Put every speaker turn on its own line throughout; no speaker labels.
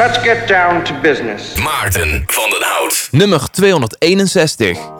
Let's get down to business.
Maarten van den Hout.
Nummer 261.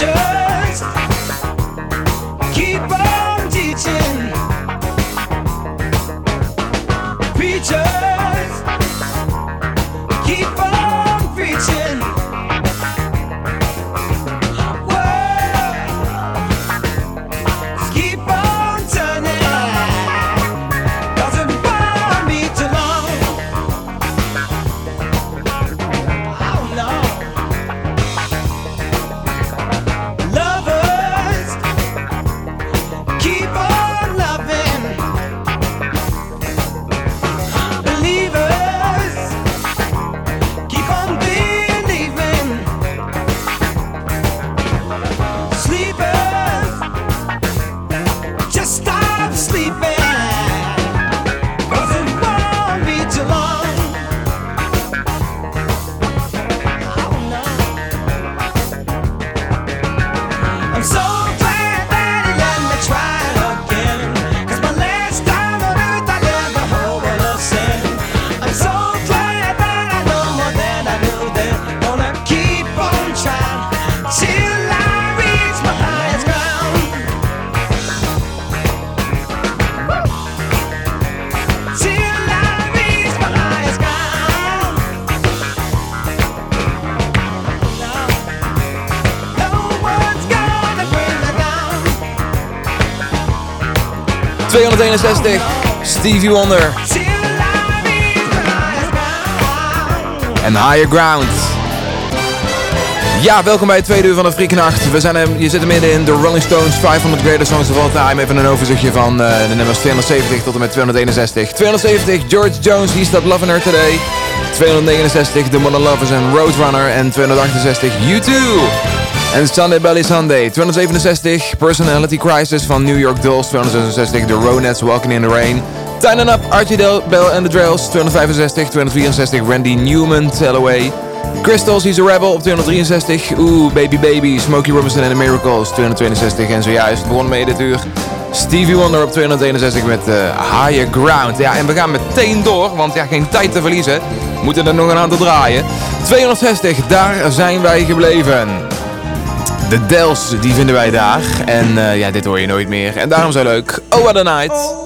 future. Stevie Wonder. En Higher Ground. Ja, welkom bij het tweede uur van de Friekenacht. We zijn je zit er midden in de Rolling Stones 500 Greatest Songs of All Time. Even een overzichtje van uh, de nummers 270 tot en met 261. 270 George Jones, He's Stop Loving Her Today. 269 The Modern Lovers en Roadrunner. En 268 U2. En Sunday Belly Sunday, 267 Personality Crisis van New York Dolls, 266 The Ronettes Walking in the Rain, Tighten Up, Archie Bell and the Trails, 265, 264 Randy Newman, Tell Away, Crystals, He's a Rebel op 263, Oeh, Baby Baby, Smokey Robinson and the Miracles, 262 en zojuist begon mee dit uur. Stevie Wonder op 261 met uh, Higher Ground. Ja, en we gaan meteen door, want ja, geen tijd te verliezen. We moeten er nog een aantal draaien. 260, daar zijn wij gebleven. De Dels, die vinden wij daar. En uh, ja, dit hoor je nooit meer. En daarom zo leuk. Oh, what a night. Oh.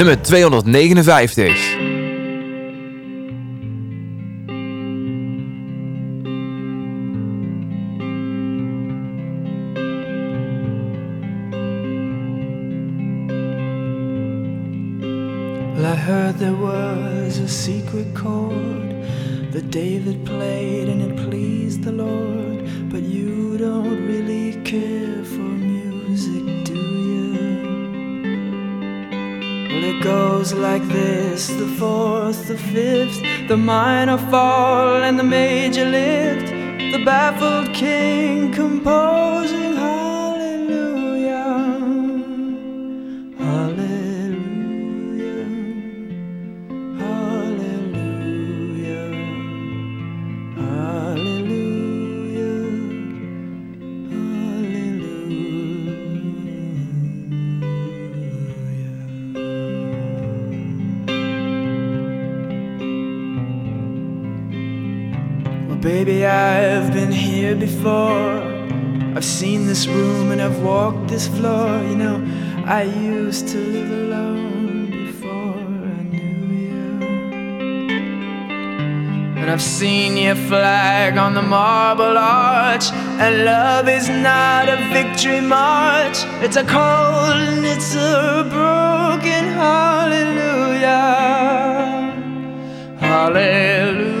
Nummer 259.
Well, I heard there was a secret chord that David played and it pleased the Lord, but you don't goes like this the fourth, the fifth, the minor fall, and the major lift. The baffled king composing I used to live alone before I knew you. And I've seen your flag on the marble arch. And love is not a victory march, it's a cold and it's a broken hallelujah. Hallelujah.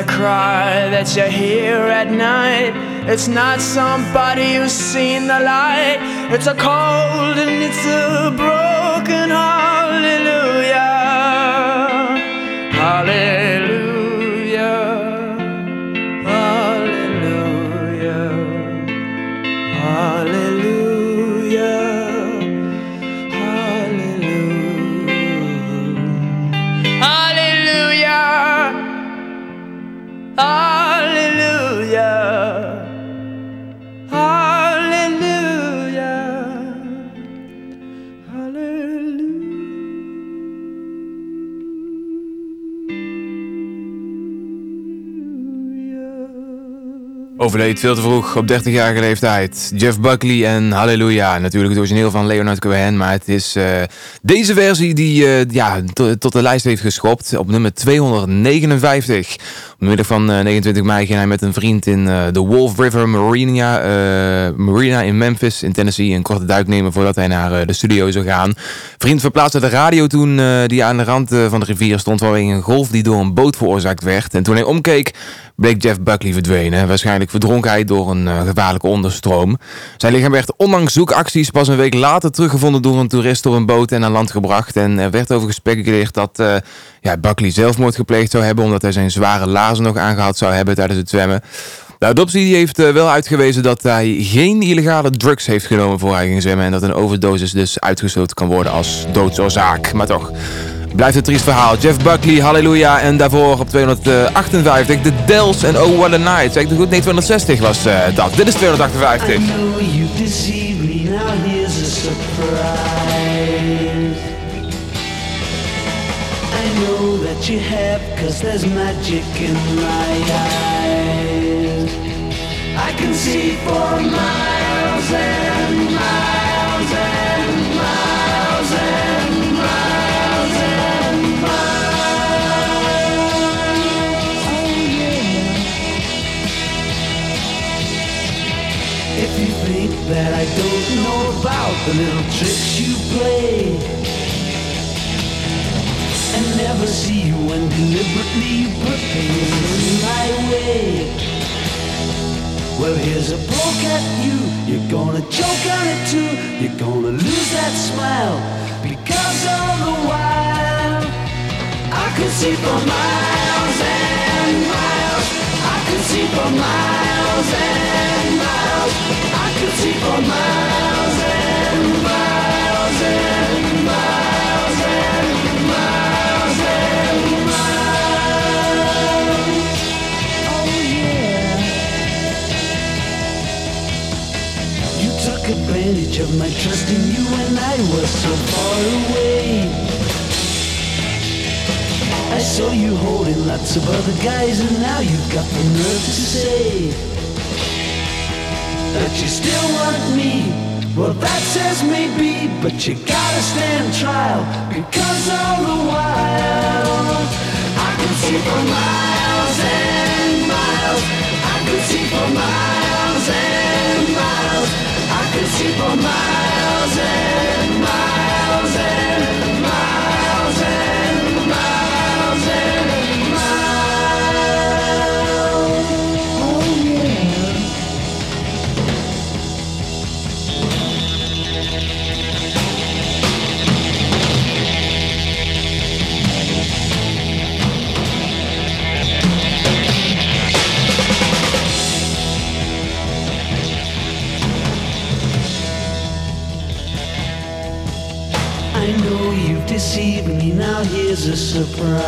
A cry that you hear at night. It's not somebody who's seen the light. It's a cold and it's a broken hallelujah. Hallelujah.
Overleed veel te vroeg op 30-jarige leeftijd. Jeff Buckley en Halleluja. Natuurlijk het origineel van Leonard Cohen. Maar het is eh, deze versie die eh, ja, to- tot de lijst heeft geschopt. Op nummer 259. Op middag van eh, 29 mei ging hij met een vriend in eh, de Wolf River Marina, eh, Marina in Memphis in Tennessee een korte duik nemen voordat hij naar eh, de studio zou gaan. Vriend verplaatste de radio toen eh, die aan de rand eh, van de rivier stond vanwege een golf die door een boot veroorzaakt werd. En toen hij omkeek bleek Jeff Buckley verdwenen. Waarschijnlijk verdronken hij door een eh, gevaarlijke onderstroom. Zijn lichaam werd ondanks zoekacties pas een week later teruggevonden door een toerist op een boot en aan land gebracht. En er werd over gespeculeerd dat eh, ja, Buckley zelfmoord gepleegd zou hebben omdat hij zijn zware laarzen nog aangehad zou hebben tijdens het zwemmen. De die heeft eh, wel uitgewezen dat hij geen illegale drugs heeft genomen voor hij ging zwemmen en dat een overdosis dus uitgesloten kan worden als doodsoorzaak. Maar toch, blijft een triest verhaal. Jeff Buckley, halleluja. En daarvoor op 258 de Dells en Oh What a Night. Zeg ik het goed? Nee, 260 was eh, dat. Dit is 258.
I know you have, cause there's magic in my eyes. I can see for miles If you think that I don't know about the little tricks you play. And never see you when deliberately you put things in my way. Well here's a poke at you, you're gonna choke on it too. You're gonna lose that smile because all the while. I could see for miles and miles could see for miles and miles. I could see for miles and miles and miles and miles and miles. Oh yeah. You took advantage of my trust in you when I was so far away I saw you holding lots of other guys and now you've got the nerve to say That you still want me. Well that says maybe But you gotta stand trial Because all the while I can see for miles and miles. I can see for miles and miles. I can see for miles and miles and miles I know you've deceived me, now here's a surprise.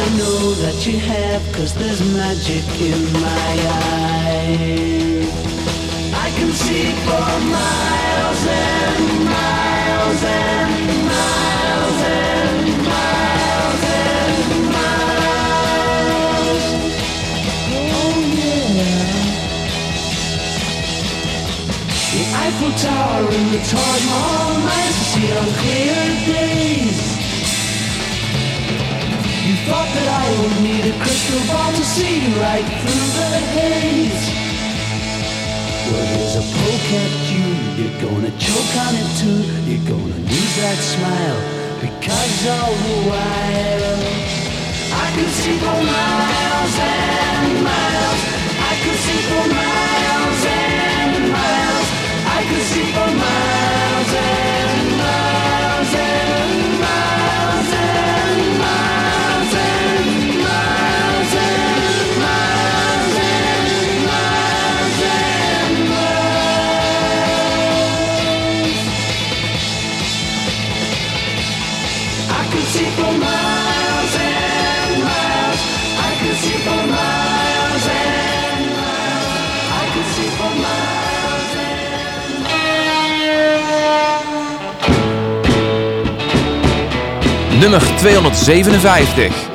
I know that you have, cause there's magic in my eyes. I can see for miles and miles and Eiffel Tower and the Taj Mahal nights see on clear days. You thought that I would need a crystal ball to see right through the haze. Well, here's a poke at you. You're gonna choke on it too. You're gonna lose that smile because all the while I could see for miles and miles. I could see for miles could see for miles
Nummer 257.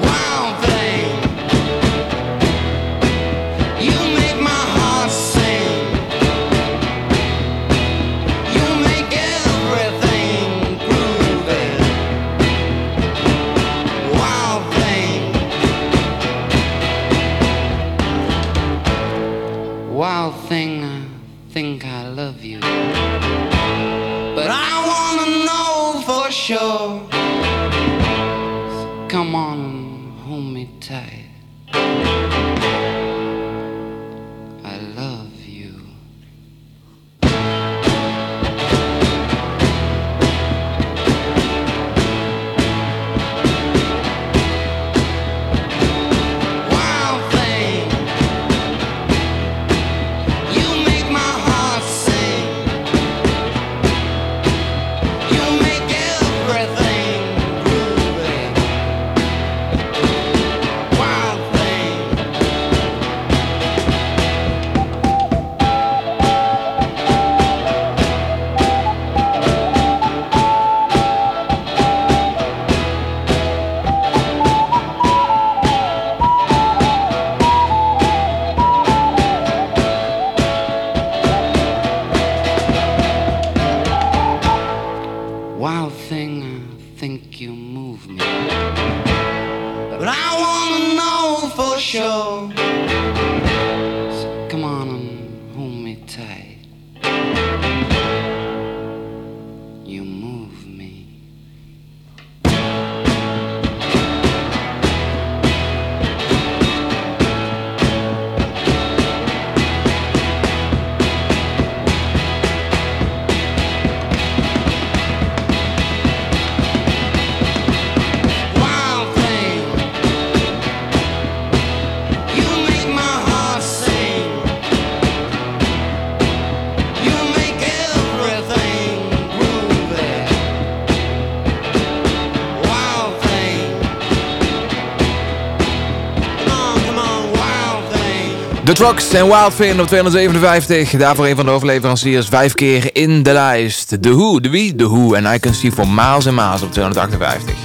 Trucks en Wildfin op 257. Daarvoor een van de overleveranciers vijf keer in de lijst. The Who, de wie? The Who. En I Can See for Miles en Miles op 258.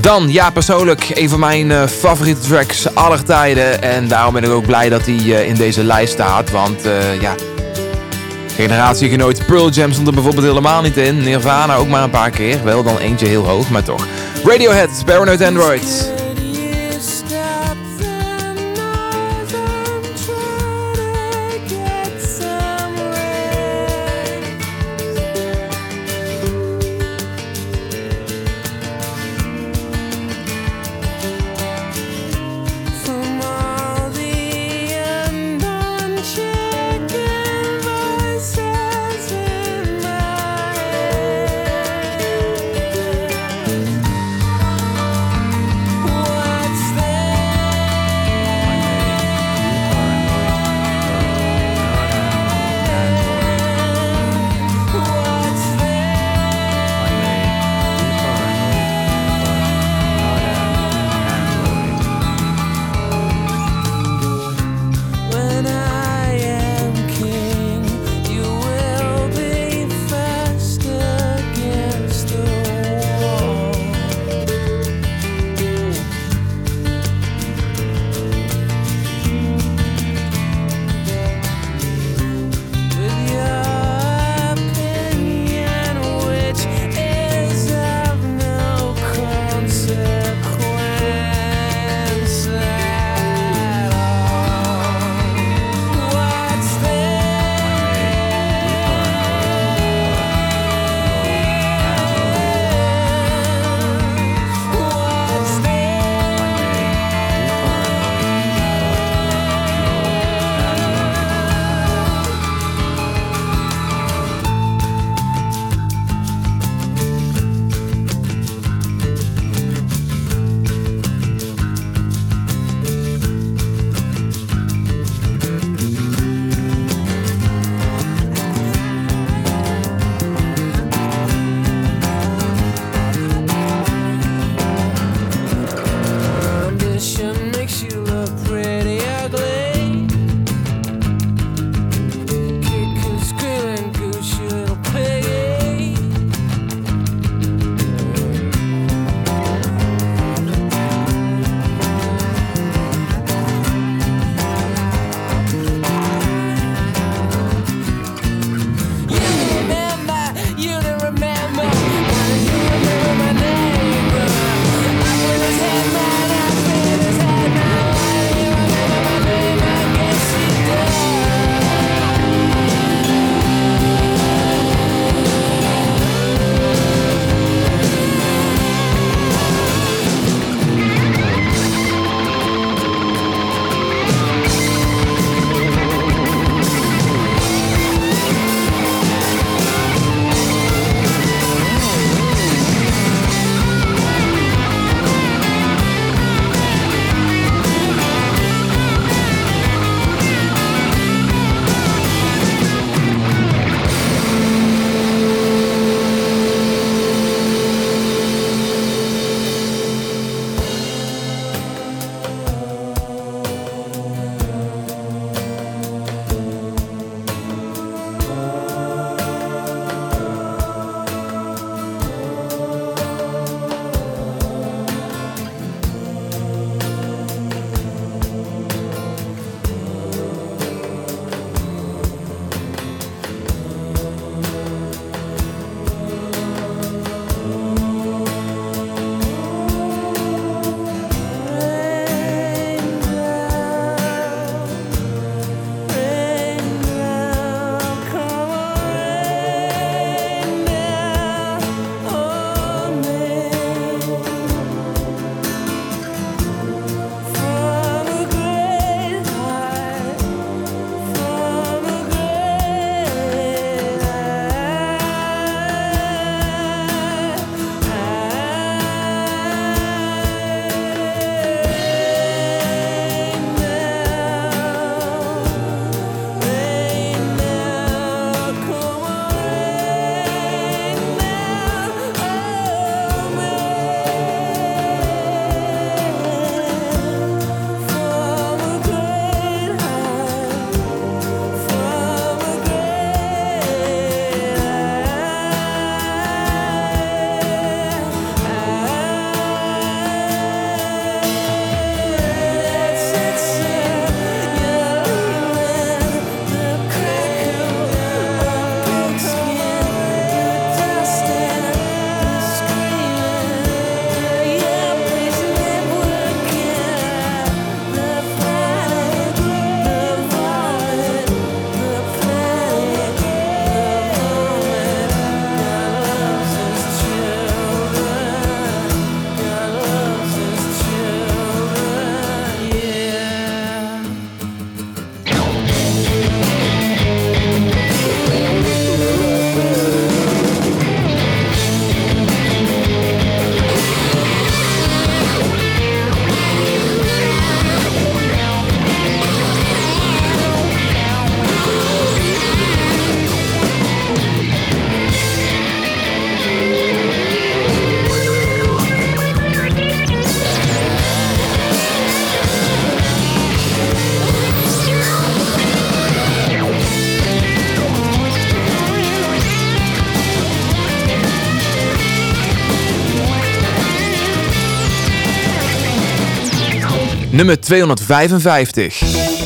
Dan, ja, persoonlijk een van mijn eh, favoriete tracks aller tijden. En daarom ben ik ook blij dat hij eh, in deze lijst staat. Want, eh, ja... Generatiegenoot Pearl Jam stond er bijvoorbeeld helemaal niet in. Nirvana ook maar een paar keer. Wel dan eentje heel hoog, maar toch. Radiohead, Paranoid Android.
Nummer 255.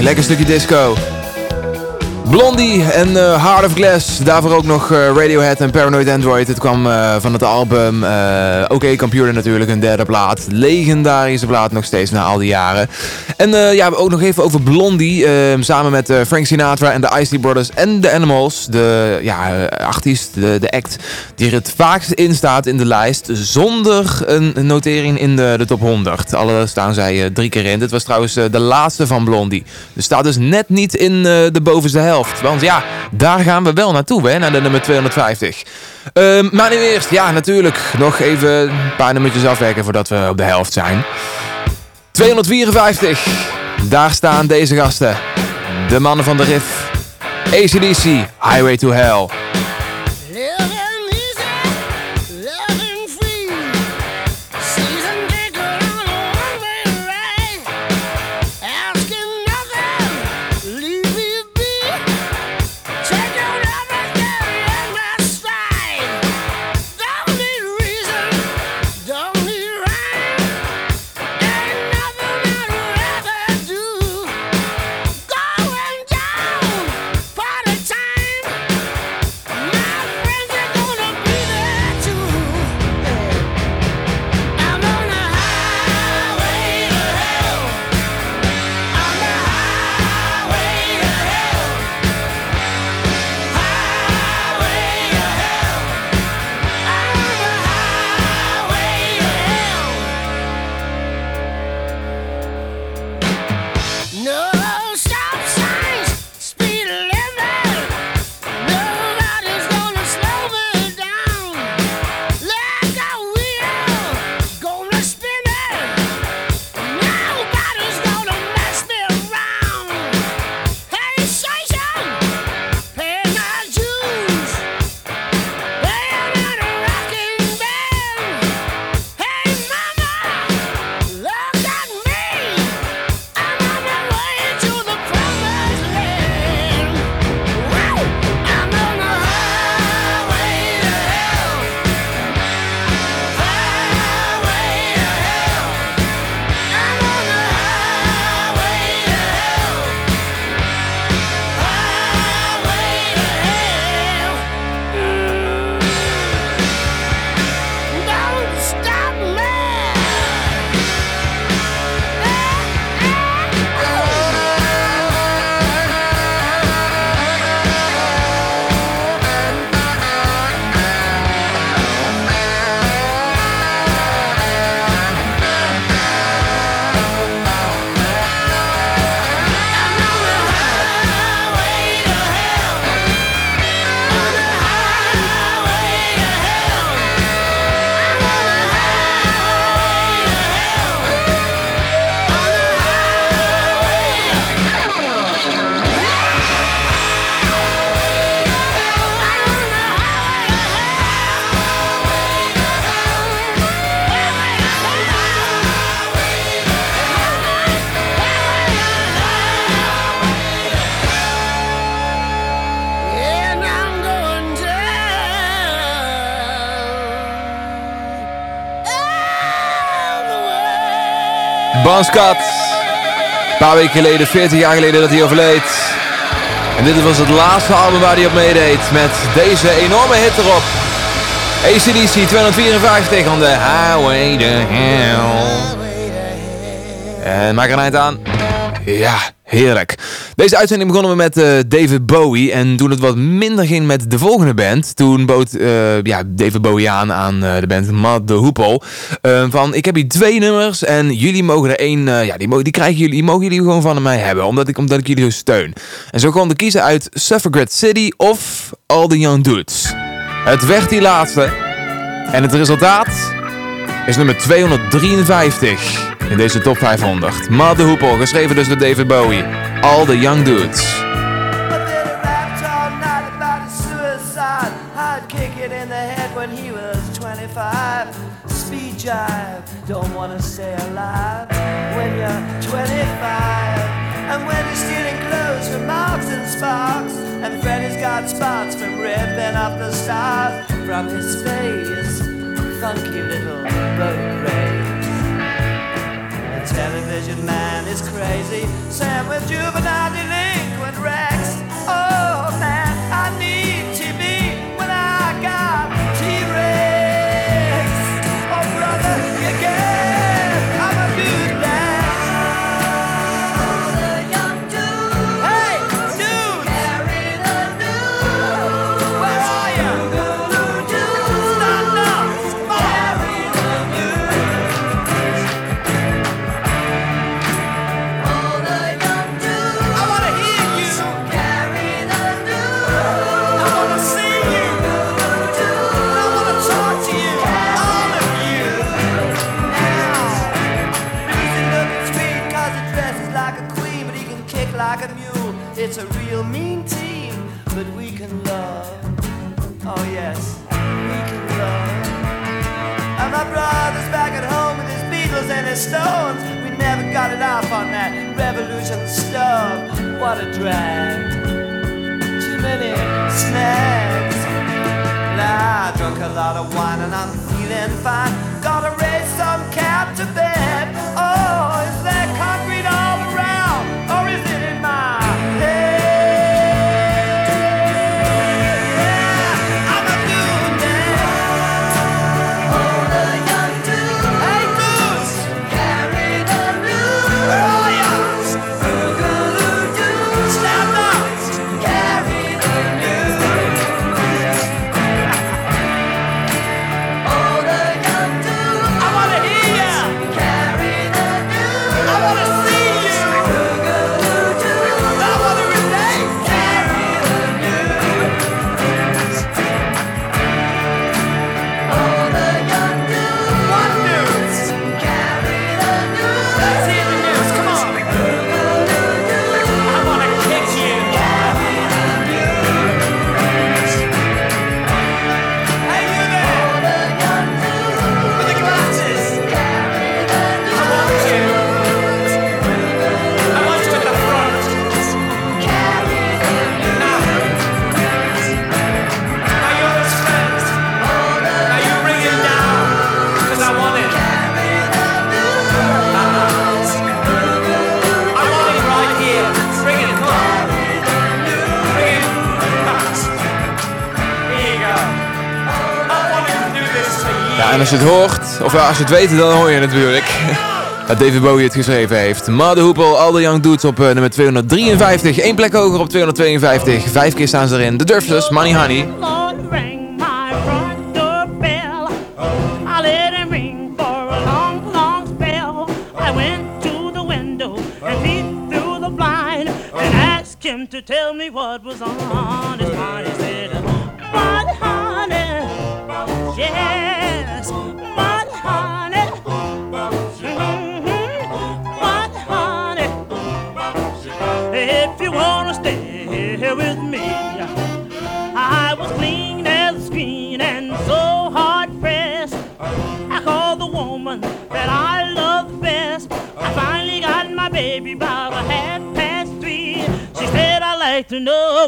Lekker stukje disco. Blondie en uh, Heart of Glass. Daarvoor ook nog uh, Radiohead en Paranoid Android. Het kwam uh, van het album Oké Computer natuurlijk, een derde plaat. Legendarische plaat nog steeds na al die jaren. En uh, ja, ook nog even over Blondie. Uh, samen met uh, Frank Sinatra en de Isley Brothers en de Animals. De ja, artiest, de, de act die er het vaakst in staat in de lijst. Zonder een notering in de, de top 100. Alle staan zij drie keer in. Dit was trouwens de laatste van Blondie. Dus staat dus net niet in de bovenste helft. Want ja, daar gaan we wel naartoe, hè, naar de nummer 250. Ehm, maar nu eerst, ja natuurlijk, nog even een paar nummertjes afwerken voordat we op de helft zijn. 254. Daar staan deze gasten. De mannen van de riff. ACDC, Highway to Hell.
Een paar weken geleden, 40 jaar geleden dat hij overleed. En dit was het laatste album waar hij op meedeed. Met deze enorme hit erop. ACDC 254 on the highway to hell. En maak er een eind aan. Ja, heerlijk. Deze uitzending begonnen we met uh, David Bowie. En toen het wat minder ging met de volgende band. Toen bood uh, ja, David Bowie aan aan uh, de band Mad de Hoepel. van ik heb hier twee nummers. En jullie mogen er één. ja, die, die, krijgen jullie, die mogen jullie gewoon van mij hebben. Omdat ik, omdat ik jullie steun. En zo kon te kiezen uit Suffragette City of All the Young Dudes. Het werd die laatste. En het resultaat is nummer 253 in deze top 500. Mother Hoopel, geschreven dus door David Bowie. All the Young Dudes. Don't wanna stay alive when you're 25. And when you're stealing clothes from Marks and Sparks. And Freddy's got spots from ripping up the stars from his face. Funky little boat race The television man is crazy. Sam with juvenile delinquent Stones. We never got it off on that revolution stuff. What a drag. Too many snags. Nah, I drunk a lot of wine and I'm feeling fine. Gotta raise some cat to bed. Als je het hoort, of ja, als je het weet, dan hoor je het natuurlijk. Dat David Bowie het geschreven heeft. Mother Hoopel, All the Young Dudes op uh, nummer 253. Eén plek hoger op 252. Vijf keer staan ze erin. The Durfless, Money
Honey.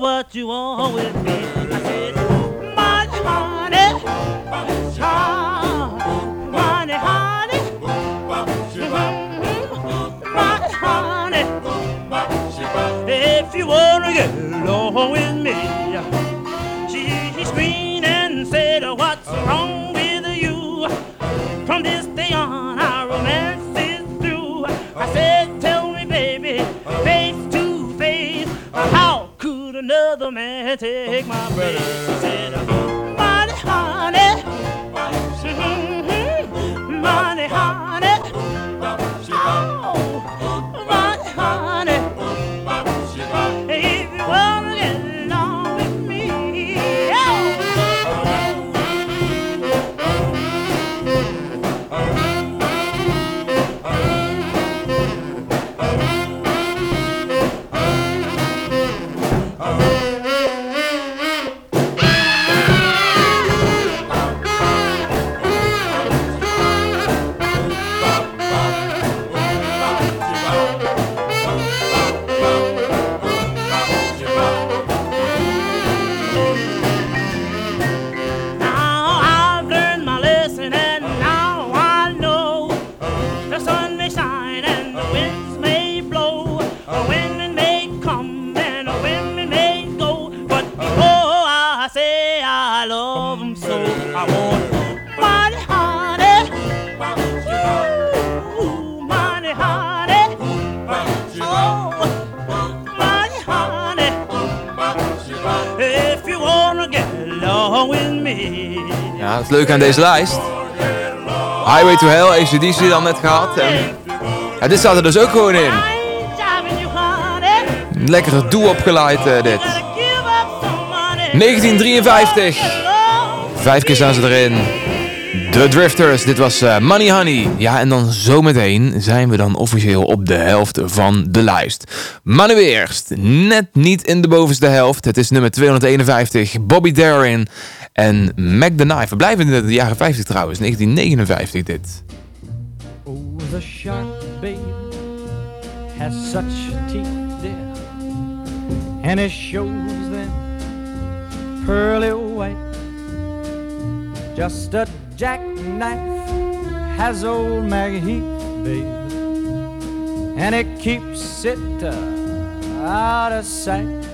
what you want with me.
Aan deze lijst. Highway to Hell, ACDC dan net gehad. En, dit staat er dus ook gewoon in. Lekkere doe opgeleid eh, dit.
Gotta give up some money.
1953.
Alone.
Vijf keer staan ze erin. The Drifters, dit was eh, Money Honey. Ja, en dan zometeen zijn we dan officieel op de helft van de lijst. Maar nu eerst, net niet in de bovenste helft. Het is nummer 251, Bobby Darin en Mac the Knife. We blijven in de jaren 50 trouwens, 1959 dit.
Oh, the shark, babe, has such teeth, dear, and it shows them pearly white. Just a jackknife has old Maggie babe, and it keeps it uh, out of sight.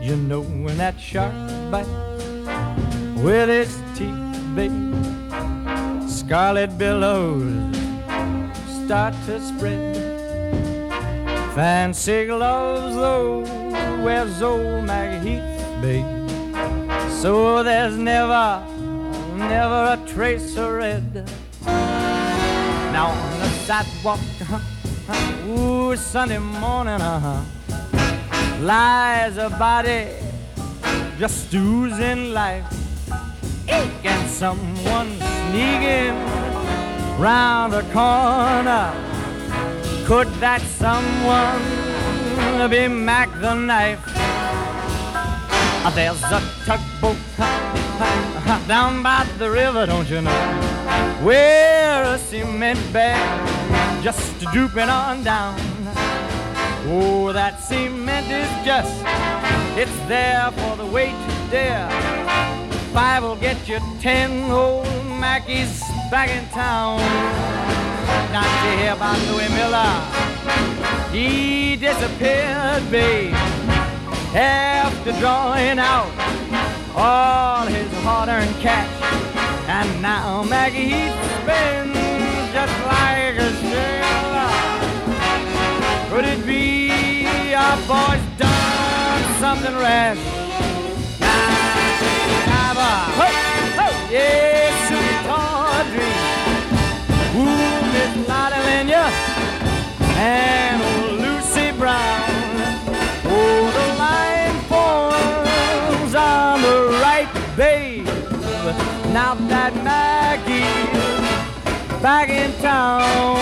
You know when that shark bites with its teeth, babe scarlet billows start to spread. Fancy gloves, though, wears old Maggie Heath, babe. So there's never, never a trace of red. Now on the sidewalk, uh-huh, ooh, Sunday morning, uh-huh, lies a body just oozing life and someone sneaking round the corner. Could that someone be Mac the knife? Uh, There's a tugboat down by the river, don't you know? Where a cement bag just drooping on down. Oh, that cement is just, it's there for the weight to dare five will get you ten old Mackies back in town. Not to hear about Louis Miller. He disappeared, babe, after drawing out all his hard-earned cash. And now Maggie he spends just like a sailor. Could it be our boy's done something rash? Yes, sweet Audrey. Ooh, Miss Lottie Lenya and old Lucy Brown. Oh, the line forms on the right, babe. Now that Maggie's back in town,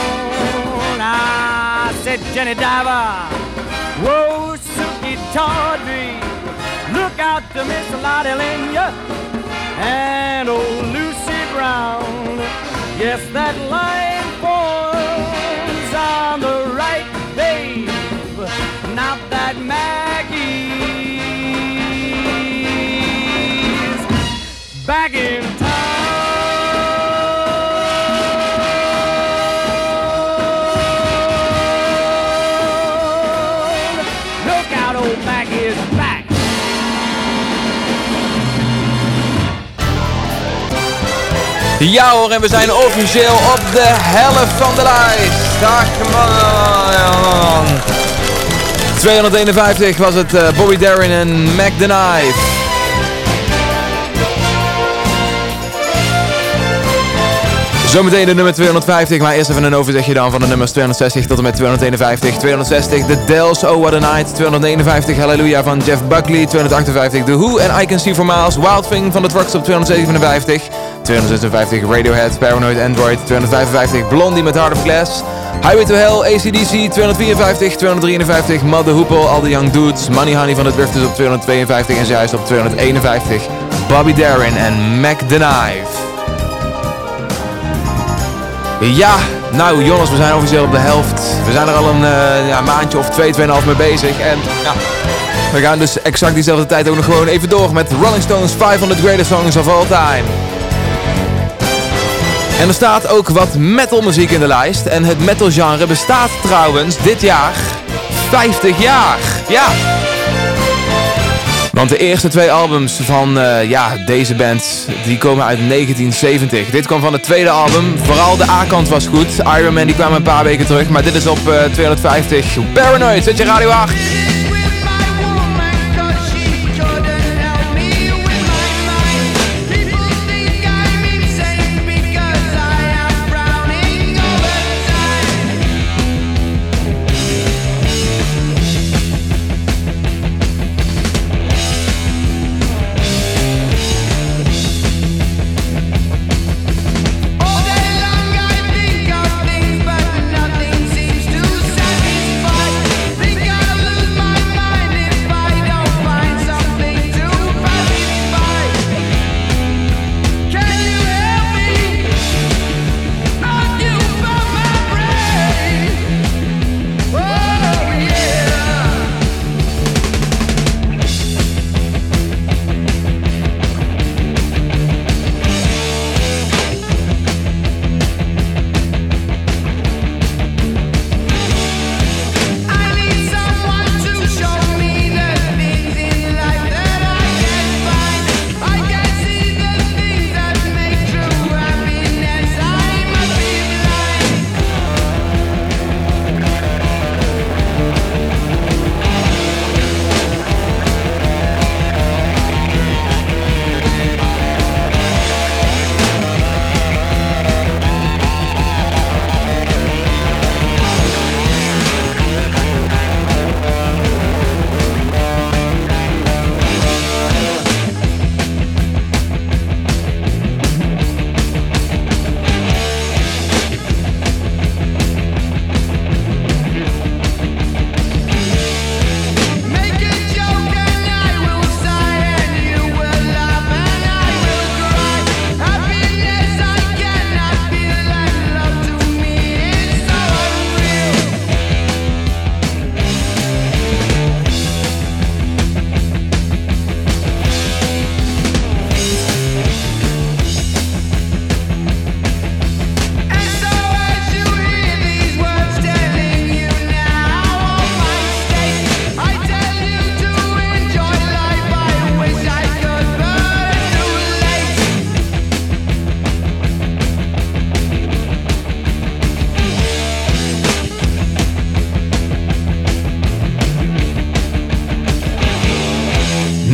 I said, Jenny Diver, whoa, Suki Tawdry. Look out to Miss Lottie Lenya and old Lucy Brown. Yes, that line forms on the right, babe. Now that Maggie's back in
Ja hoor, en we zijn officieel op de helft van de lijst. Dag man. 251 was het uh, Bobby Darin en Mac the Knife. Zometeen de nummer 250, maar eerst even een overzichtje dan van de nummers 260 tot en met 251. 260, The Dells, Oh What a Night. 259, Hallelujah van Jeff Buckley. 258, The Who en I Can See For Miles. Wild Thing van The Trucks op 257. 256, Radiohead, Paranoid Android. 255, Blondie met Heart of Glass. Highway to Hell, ACDC 254, 253, Mother Hoopel, All the Young Dudes, Money Honey van de Drifters op 252 en juist op 251, Bobby Darin en Mac the Knife. Ja, nou Jonas, we zijn officieel op de helft. We zijn er al een uh, ja, maandje of twee, tweeënhalf mee bezig. En ja, we gaan dus exact diezelfde tijd ook nog gewoon even door met Rolling Stones 500 Greatest Songs of All Time. En er staat ook wat metalmuziek in de lijst. En het metalgenre bestaat trouwens dit jaar 50 jaar. Ja! Want de eerste twee albums van uh, ja, deze band die komen uit 1970. Dit kwam van het tweede album. Vooral de A-kant was goed. Iron Man die kwam een paar weken terug. Maar dit is op uh, 250. Paranoid, zet je radio 8.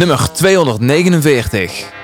Nummer 249.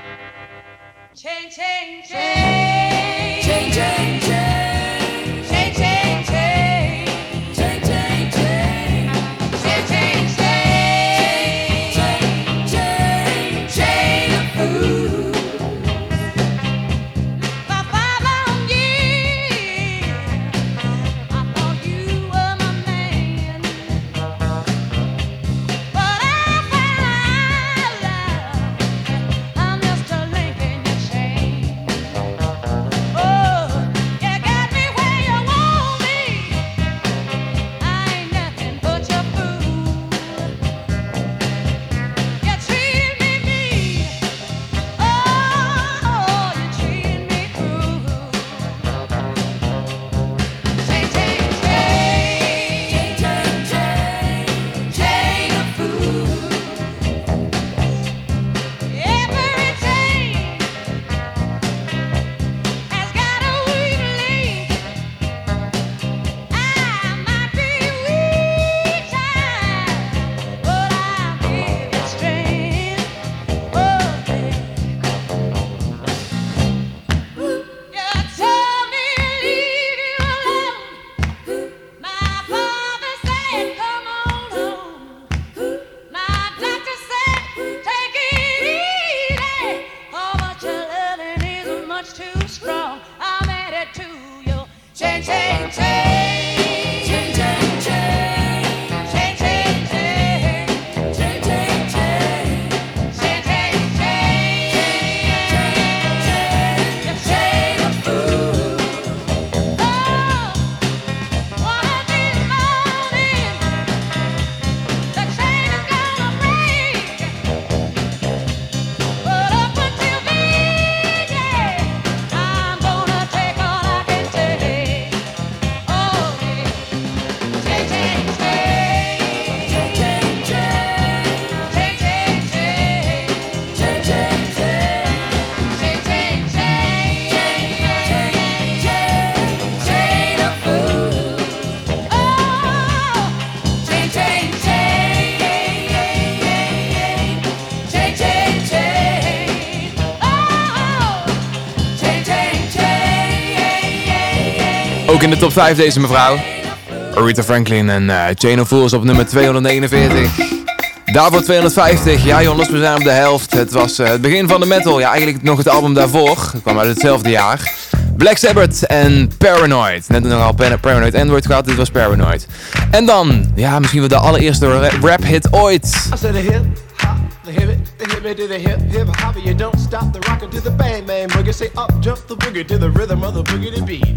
In de top 5 deze mevrouw. Aretha Franklin en uh, Chain of Fools op nummer 241. Daarvoor 250. Ja jongens, we zijn op de helft. Het was uh, het begin van de metal. Ja, eigenlijk nog het album daarvoor. Het kwam uit hetzelfde jaar. Black Sabbath en Paranoid. Net nog al Paranoid Android gehad, dit was Paranoid. En dan, ja, misschien wel de allereerste rap hit ooit.
A hip, hop, the hip the hip the hip, hip you don't stop the rocket to the bang bang boogie. Say up, jump the boogie to the rhythm of the boogie to beat.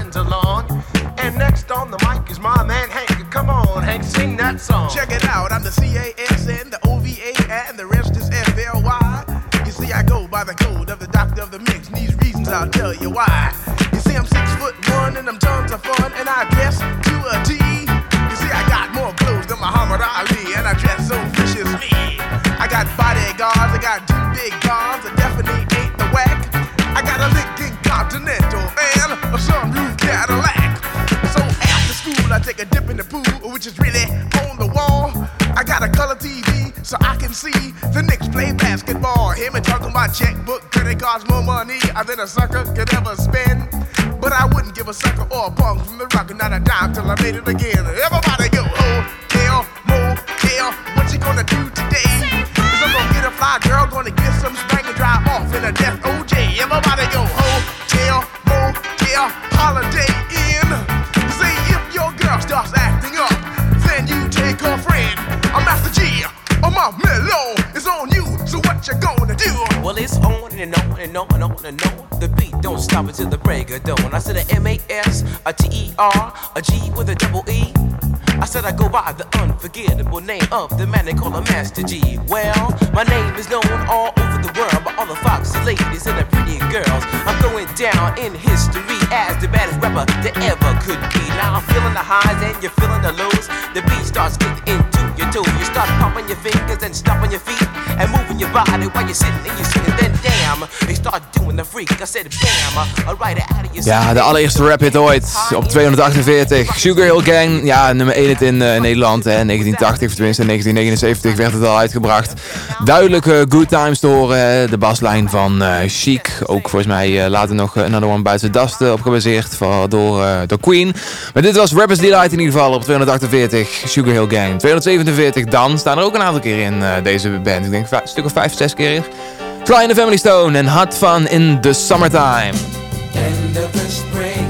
And on the mic is my man Hank. Come on, Hank, sing that song.
Check it out, I'm the C-A-S-N, the O-V-A, and the rest is F-L-Y. You see, I go by the code of the doctor of the mix, and these reasons I'll tell you why. You see, I'm six foot one, and I'm tons of fun, and I dress to a T. You see, I got more clothes than Muhammad Ali, and I dress so viciously. I got bodyguards, I got two big guns, I definitely ain't the whack. I got a Lincoln Continental and a sunroof take a dip in the pool, which is really on the wall. I got a color TV so I can see the Knicks play basketball. Hear me talking about checkbook, credit cards, more money than a sucker could ever spend. But I wouldn't give a sucker or a punk from the rock, not a dime till I made it again. Everybody go, oh, hotel, motel, what you gonna do today? Cause I'm gonna get a fly girl, gonna get some spank and drive off in a death OJ. Everybody go,
oh. And on and on and. The beat don't stop until the break of dawn. I said a M A S, a T E R, a G with a double E. I said I go by the unforgettable name of the man they call a Master G. Well, my name is known all over the world by all the foxy ladies and the pretty girls. I'm going down in history as the baddest rapper that ever could be. Now I'm feeling the highs and you're feeling the lows. The beat starts getting into You start pumping your fingers and stomping your feet and moving your body while you're sitting and you're sitting. Then damn, they start doing the freak. I said bam, I write it out of your
Ja, de allereerste rap hit ooit. Op 248. Sugar Hill Gang. Ja, nummer 1 hit in, uh, Nederland. Hè. 1980, of tenminste in 1979 werd het al uitgebracht. Duidelijke good times te horen. De baslijn van uh, Chic. Ook volgens mij uh, later nog Another One the Dust op gebaseerd. Voor, door, door Queen. Maar dit was Rappers Delight in ieder geval op 248. Sugar Hill Gang. 247 dan. Staan er ook een aantal keer in deze band. Ik denk een stuk of 5, 6 keer. Fly in the Family Stone en Hot Fun in the Summertime.
End of the spring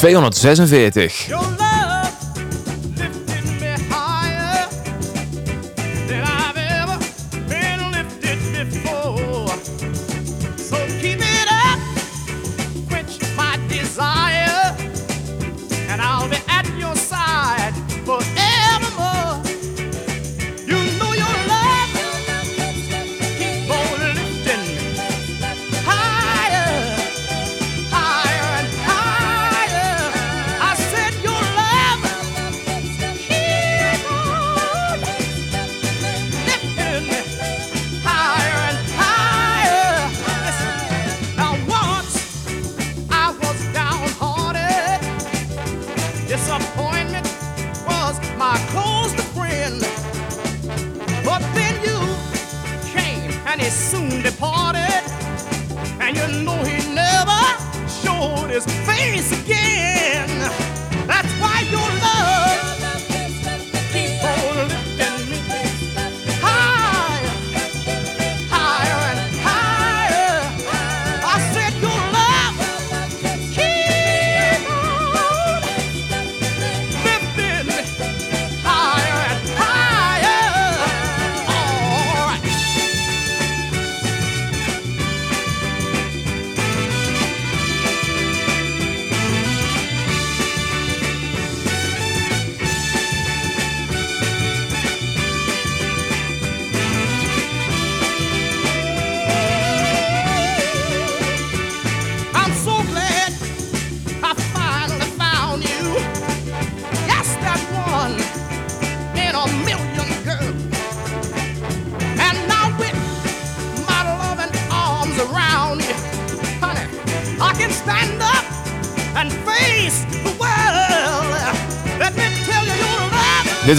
246.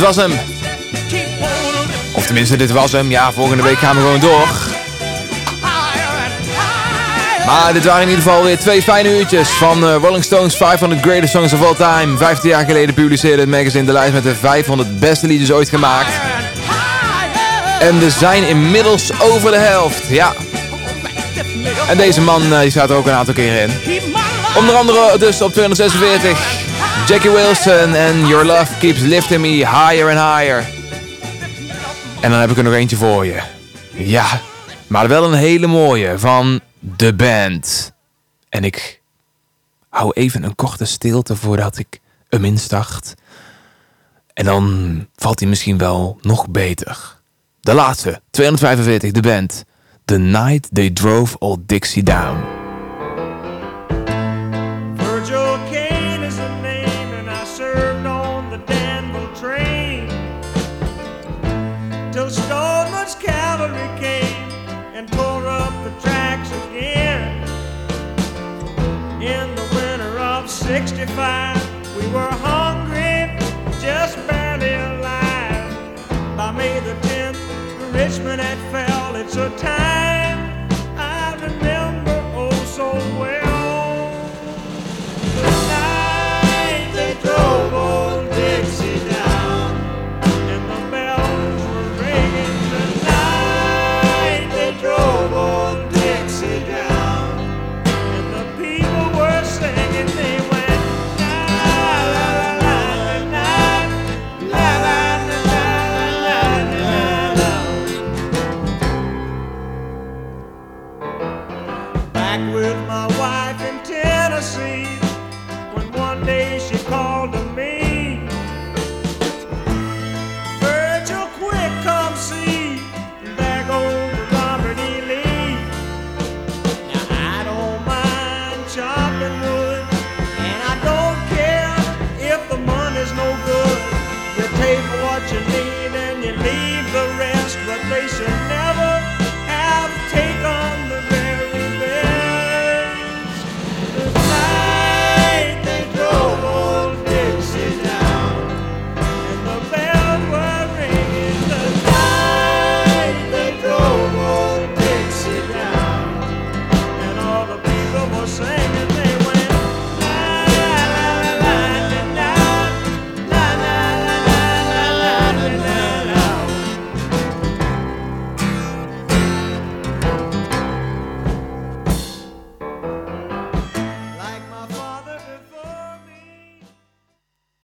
Was
hem. Of tenminste, dit was hem. Ja, volgende week gaan we gewoon door. Maar dit waren in ieder geval weer twee fijne uurtjes van eh, Rolling Stones 500 Greatest Songs of All Time. 15 jaar geleden publiceerde het magazine de lijst met de 500 beste liedjes ooit gemaakt. En er zijn inmiddels over de helft. Ja. En deze man eh, die staat er ook een aantal keren in. Onder andere dus op 246. Jackie Wilson en Your Love Keeps Lifting Me Higher and Higher. En dan heb ik er nog eentje voor je. Ja, maar wel een hele mooie van The Band. En ik hou even een korte stilte voordat ik hem instart. En dan valt hij misschien wel nog beter. De laatste, 245, The Band. The Night They Drove Old Dixie Down.
65, we were hungry, just barely alive. By May the 10th, Richmond had fell. It's a time.